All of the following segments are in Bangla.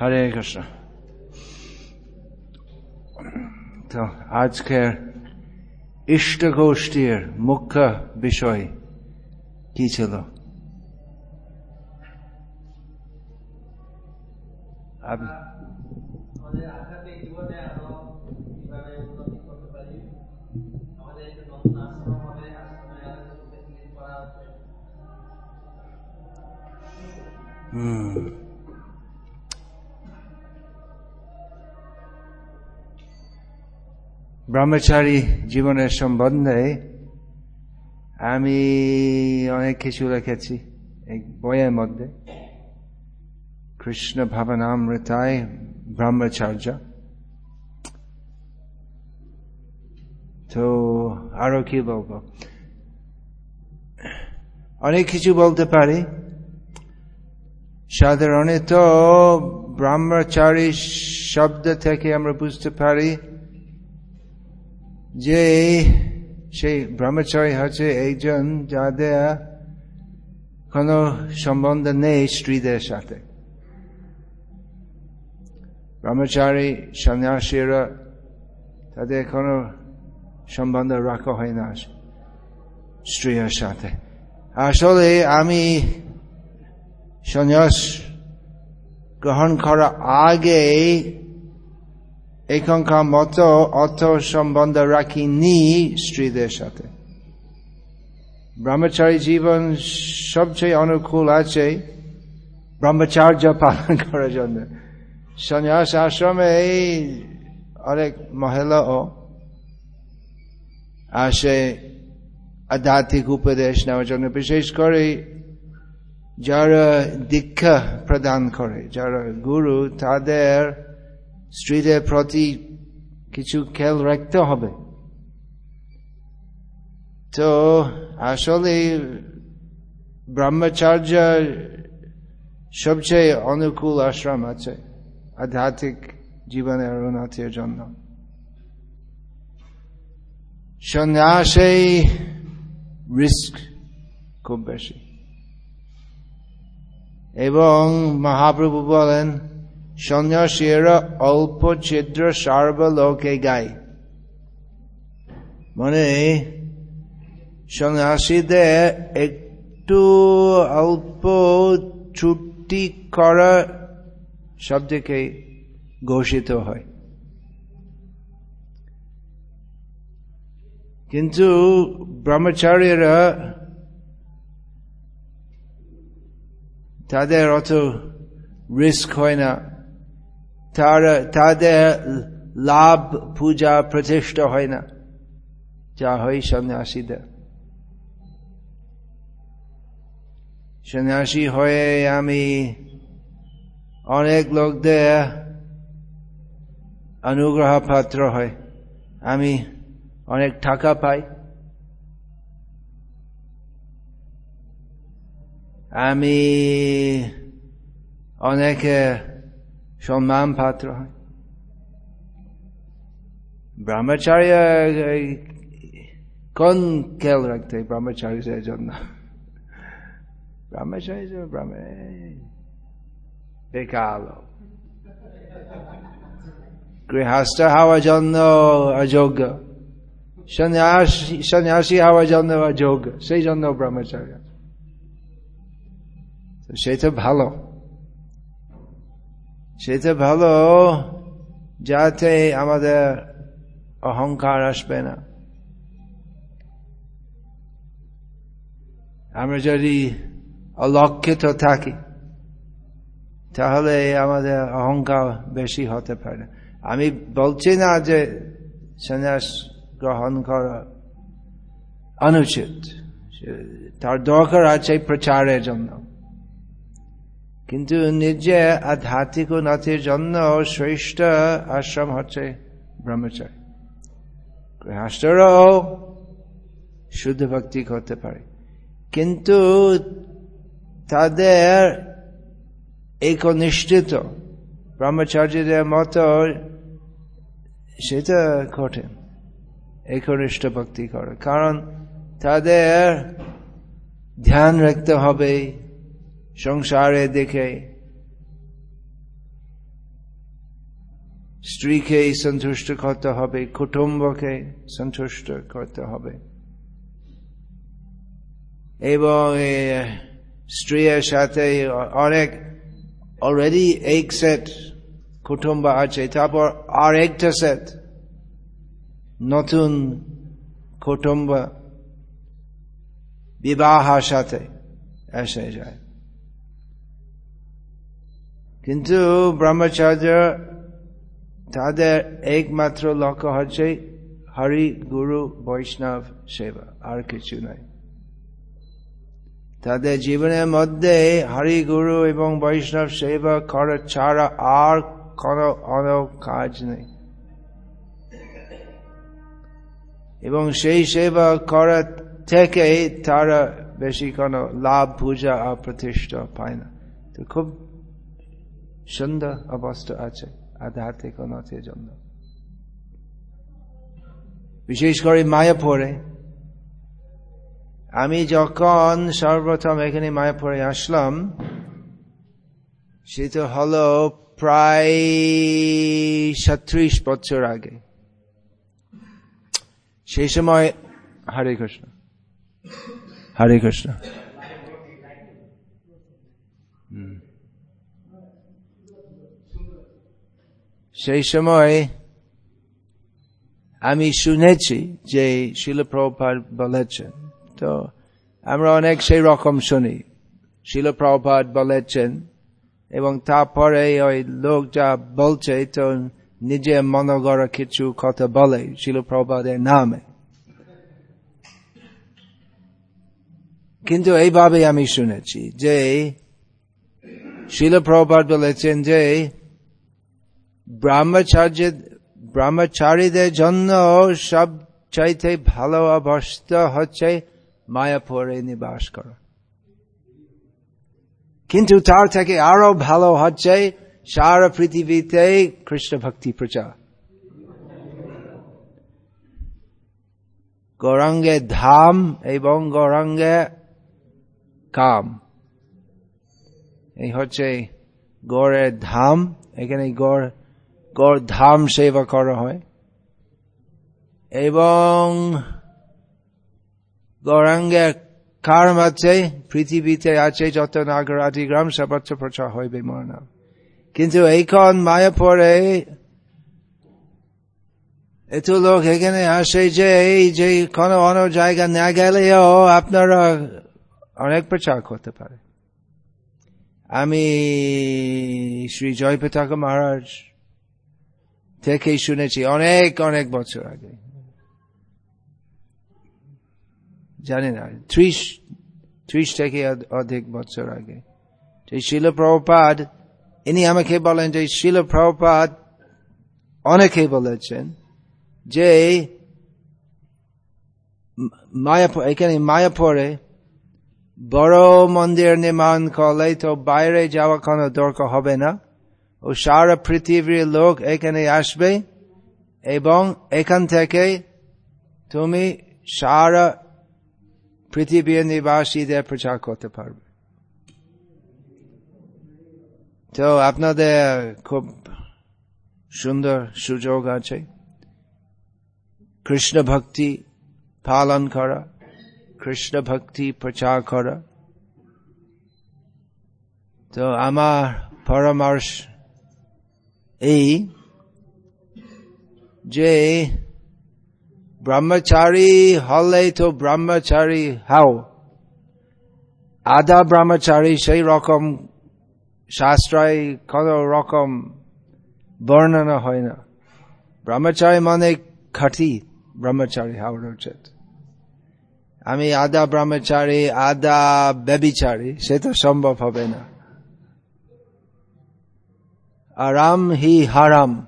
হরে কৃষ্ণ তো আজকের ইষ্ট গোষ্ঠীর মুখ্য বিষয় কি ছিল? আমাদের ব্রহ্মচারী জীবনের সম্বন্ধে আমি অনেক কিছু লিখেছি এই বইয়ের মধ্যে। কৃষ্ণ ভাবনামৃতায় ব্রহ্মচার্য। তো আরও কি বলব? অনেক কিছু বলতে পারি। সাধারণত ব্রহ্মচারী শব্দ থেকে আমরা বুঝতে পারি যে সেই ব্রহ্মচারী হচ্ছে একজন যাদের কোনো সম্বন্ধ নেই স্ত্রীদের সাথে। ব্রহ্মচারী সন্ন্যাসীরা তাদের কোনো সম্বন্ধ রাখা হয় না স্ত্রীর সাথে। আসলে আমি সন্ন্যাস গ্রহণ করার আগে এখানকার মতো অর্থ সম্বন্ধ রাখিনি স্ত্রীদের সাথে। ব্রহ্মচারী জীবন সবচেয়ে অনুকূল আছে ব্রহ্মচার্য পালন করার জন্য। সন্ন্যাস আশ্রমে অনেক মহিলাও আসে আধ্যাত্মিক উপদেশ নেওয়ার জন্য, বিশেষ করে যারা দীক্ষা প্রদান করে, যারা গুরু, তাদের স্ত্রীদের প্রতি কিছু খেয়াল রাখতে হবে। তো আসলে ব্রহ্মচার্য সবচেয়ে অনুকূল আশ্রম আছে আধ্যাত্মিক জীবনের উন্নতির জন্য। সন্ন্যাসে রিস্ক খুব বেশি। এবং মহাপ্রভু বলেন সন্ন্যাসীরা অল্প ছিদ্র সর্বলোকে গায় মানে সন্ন্যাসীদের একটু অল্প ছুটি করা সব দিকে ঘোষিত হয়। কিন্তু ব্রহ্মচারীরা তাদের অত রিস্ক হয় না। তারা, তাদের লাভ পূজা প্রতিষ্ঠা হয় না। যা হয় সন্ন্যাসীদের। সন্ন্যাসী হয়ে আমি অনেক লোকদের অনুগ্রহ পাত্র হয়। আমি অনেক টাকা পাই। আমি অনেকে সম্মান পাত্র হয় ব্রহ্মচারী কোন খেয়াল রাখতে ব্রহ্মচারীদের জন্য ব্রহ্মচারী ব্রহ্ম বেকার গৃহস্থ হওয়ার জন্য অযোগ্য সন্ন্যাসী সন্ন্যাসী হওয়ার জন্য অযোগ্য সেই জন্য ব্রহ্মচারী সেটা ভালো সেটা ভালো, যাতে আমাদের অহংকার আসবে না। আমরা যদি অলক্ষিত থাকি, তাহলে আমাদের অহংকার বেশি হতে পারে। আমি বলছি না যে সন্ন্যাস গ্রহণ করা অনুচিত। তার দরকার আছে প্রচারের জন্য। কিন্তু নিজে আধ্যাত্মিক উন্নতির জন্য শ্রেষ্ঠ আশ্রম হচ্ছে ব্রহ্মচারী। গৃহস্থরাও শুদ্ধ ভক্তি করতে পারে। কিন্তু তাদের একনিষ্ঠিত ব্রহ্মচারীদের মতো সেটা কঠিন একনিষ্ঠ ভক্তি করে। কারণ তাদের ধ্যান রাখতে হবে সংসারে দেখে স্ত্রীকে সন্তুষ্ট করতে হবে, কুটুম্বকে সন্তুষ্ট করতে হবে। এবং স্ত্রীর সাথে অনেক অলরেডি এক সেট কুটুম্ব আছে, তারপর আর একটা সেট নতুন কুটুম্ব বিবাহ সাথে এসে যায়। কিন্তু ব্রহ্মচার্য তাদের একমাত্র লক্ষ্য হচ্ছে হরি, গুরু, বৈষ্ণব সেবা আর কিছু নাই তাদের জীবনের মধ্যে হরি, গুরু এবং বৈষ্ণব সেবা করা ছাড়া আর কোন অন্য কাজ নেই। এবং সেই সেবা করা থেকে তারা বেশি কোনো লাভ, পূজা, আর প্রতিষ্ঠা পায় না। তো খুব সুন্দর অবস্থা আছে, আধ্যাত্মিক উন্নতির জন্য। বিশেষ করে মায়াপুরে। আমি যখন সর্বপ্রথম এখানে মায়াপুরে আসলাম সেটা হলো প্রায় ছত্রিশ বছর আগে। সেই সময় হরে কৃষ্ণ। হরে কৃষ্ণ। সেই সময় আমি শুনেছি যে শিলপ্রপার বলেছেন। তো আমরা অনেক সেই রকম শুনি। শিলপ্রপাত বলেছেন এবং তারপরে ওই লোক যা বলছে, তো নিজে মনগড়া কিছু কথা বলে শিলপ্রপাতের নামে। কিন্তু এইভাবে আমি শুনেছি যে শিলপ্রপাত বলেছেন যে ব্রহ্মচার্য ব্রহ্মচারীদের জন্য সব চাইতে ভালো অবস্থা হচ্ছে মায়াপুরে নিবাস করা। কিন্তু তার থেকে আরও ভালো হচ্ছে সারা পৃথিবীতে কৃষ্ণ ভক্তি প্রচার। গৌরাঙ্গে ধাম এবং গৌরাঙ্গে কাম। এই হচ্ছে গড়ের ধাম। এখানে গড় গড় ধাম সেবা করা হয়। এবং গৌরাঙ্গে কারম আছে, পৃথিবীতে আছে যত নাগরাটি গ্রাম সর্বত্র প্রচার হইবে মোর নাম কিন্তু এইখন মায়াপুরে এত লোক এখানে আসে যে এই যে কোনো অন্য জায়গা না গেলেও আপনারা অনেক প্রচার করতে পারে। আমি শ্রী জয় পতাকা মহারাজ থেকে শুনেছি অনেক অনেক বছর আগে। জানি না, ত্রিশ ত্রিশ থেকে অধিক বছর আগে। যে শিল প্রপাদ ইনি আমাকে বলেন যে শিল প্রপাদ অনেকে বলেছেন যে মায়াপুর এখানে মায়াপুরে বড় মন্দির নির্মাণ করলে তো বাইরে যাওয়া কোনো দরকার হবে না। ও সারা পৃথিবীর লোক এখানে আসবে এবং এখান থেকে তুমি সারা পৃথিবীর নিবাসীদের প্রচার করতে পারবে। তো আপনাদের খুব সুন্দর সুযোগ আছে। কৃষ্ণ ভক্তি পালন করা, কৃষ্ণ ভক্তি প্রচার করা। তো আমার পরামর্শ এই যে ব্রহ্মচারী হলে তো ব্রহ্মচারী হাও আধা ব্রহ্মচারী সেই রকম শাস্ত্রায় কোন রকম বর্ণনা হয় না ব্রহ্মচারী মানে খাটি ব্রহ্মচারী হওয়ার উচিত আমি আদা ব্রহ্মচারী আদা ব্যবিচারী সেটা সম্ভব হবে না আরাম হি হারাম।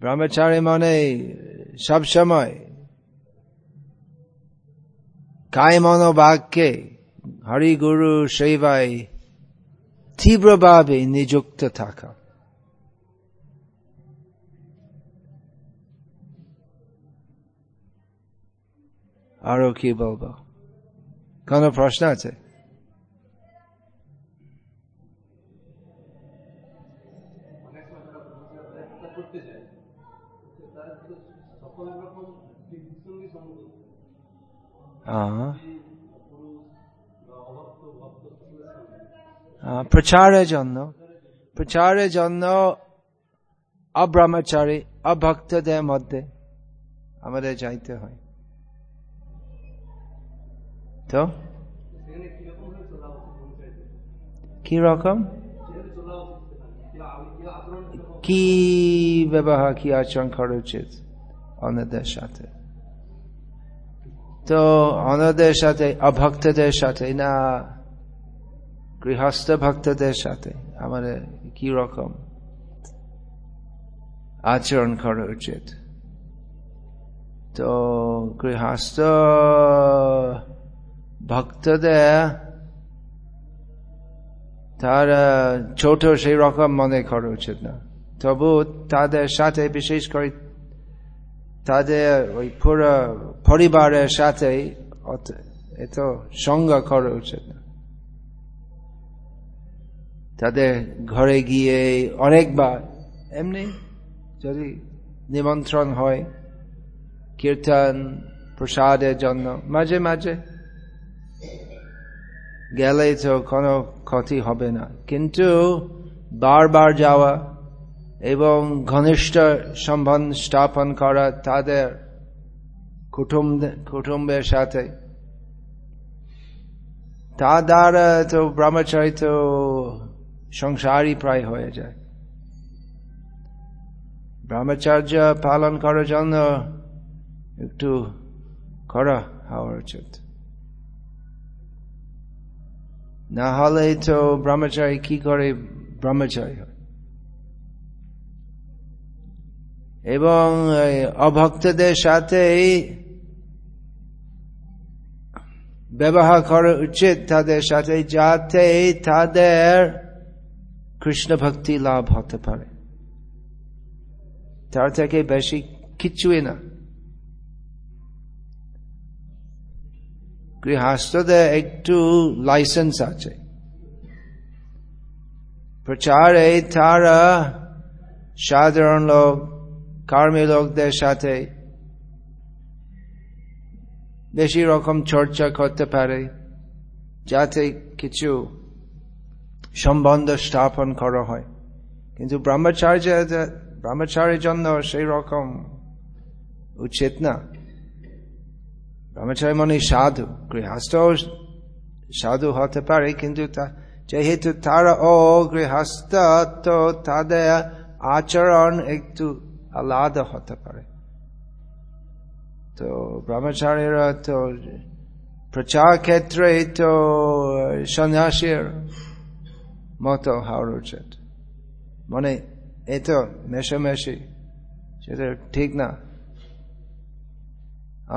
ব্রহ্মচারী মানে সব সময় কায় মনোবাক্যে হরি গুরু সেবায় তীব্রভাবে নিযুক্ত থাকা। আরও কি বলব? কোন প্রশ্ন আছে? করতে তো তার কিন্তু সকল রকম সঙ্গী আহ, প্রচারের জন্য প্রচারের জন্য অব্রহ্মচারী অভক্তদের মধ্যে আমাদের যাইতে হয়। তো? কি রকম কি ব্যবহার, কি আচরণ করা উচিত অন্যদের সাথে? তো অন্যদের সাথে, অভক্তদের সাথে, না, গৃহস্থ ভক্তদের সাথে আমাদের কি রকম আচরণ করা উচিত তো গৃহস্থ ভক্তদের, তারা ছোট, সেই রকম মনে করা উচিত না। তবু তাদের সাথে বিশেষ করে তাদের ওই পুরো পরিবারের সাথে এত সঙ্গ করা উচিত তাদের ঘরে গিয়ে অনেকবার এমনি যদি নিমন্ত্রণ হয় কীর্তন প্রসাদের জন্য মাঝে মাঝে গেলে তো কোনো ক্ষতি হবে না কিন্তু বারবার যাওয়া এবং ঘনিষ্ঠ সম্বন্ধ স্থাপন করা তাদের কুটুম্ব কুটুম্বের সাথে। তা দ্বারা তো ব্রহ্মচারী তো সংসারই প্রায় হয়ে যায়। ব্রহ্মচার্য পালন করার জন্য একটু করা হওয়া উচিত। না হলে তো ব্রহ্মচারী কি করে ব্রহ্মচারী হয়? এবং অভক্তদের সাথে ব্যবহার করা উচিত তাদের সাথে যাতে তাদের কৃষ্ণ ভক্তি লাভ হতে পারে। তার থেকে বেশি কিছুই না। গৃহস্থদের একটু লাইসেন্স আছে। প্রচারে তারা সাধারণ লোক কর্মী লোকদের সাথে বেশি রকম চর্চা করতে পারে, যাতে কিছু সম্বন্ধ স্থাপন করা হয়। কিন্তু ব্রহ্মচার্য ব্রহ্মচারীর জন্য সেই রকম উচিত না। ব্রহ্মচারী মানে সাধু গৃহস্থ সাধু হতে পারে, কিন্তু তা- যেহেতু তারা ও গৃহস্থ তো তাদের আচরণ একটু আলাদা হতে পারে। তো ব্রহ্মচারীরা তো প্রচার ক্ষেত্রে তো সন্ন্যাসীর মতো হওয়ার উচিত মানে এই তো মেশামেশি সেটা ঠিক না।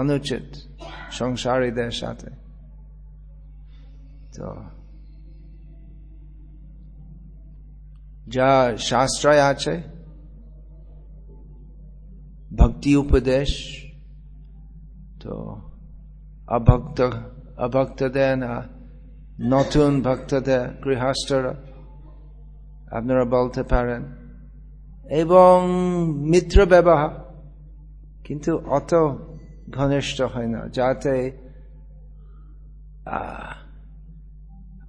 অনুচিত সংসারীদের সাথে। তো যা শাস্ত্রায় আছে ভক্তি উপদেশ তো অভক্ত অভক্তদের না নতুন ভক্তদের গৃহস্থরা আপনারা বলতে পারেন এবং মিত্র ব্যবহার কিন্তু অত ঘনিষ্ঠ হয় না যাতে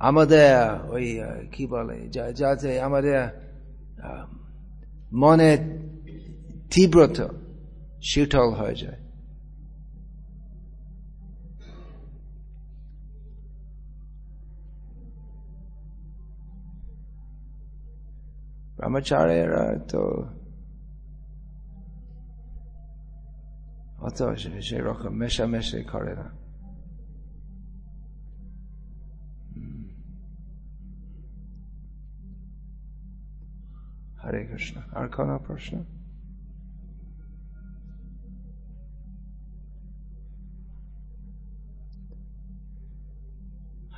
আমাদের ওই কি বলে যাতে আমাদের মনে তীব্রতা শীতল হয়ে যায় ব্রহ্মচারীরা তো অত সেরকম মেশামেশি করে না। হরে কৃষ্ণ, আর কোন প্রশ্ন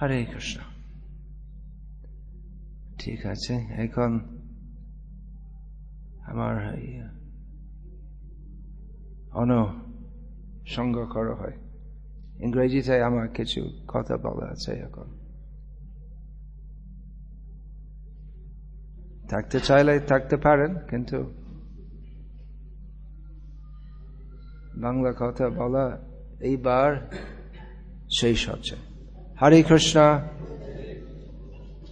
হরে কৃষ্ণ। ঠিক আছে, এখন আমার অন সঙ্গ করা হয়। ইংরেজিতে আমার কিছু কথা বলা আছে এখন। থাকতে চাইলে থাকতে পারেন, কিন্তু বাংলা কথা বলা এইবার শেষ হচ্ছে Hare Krishna,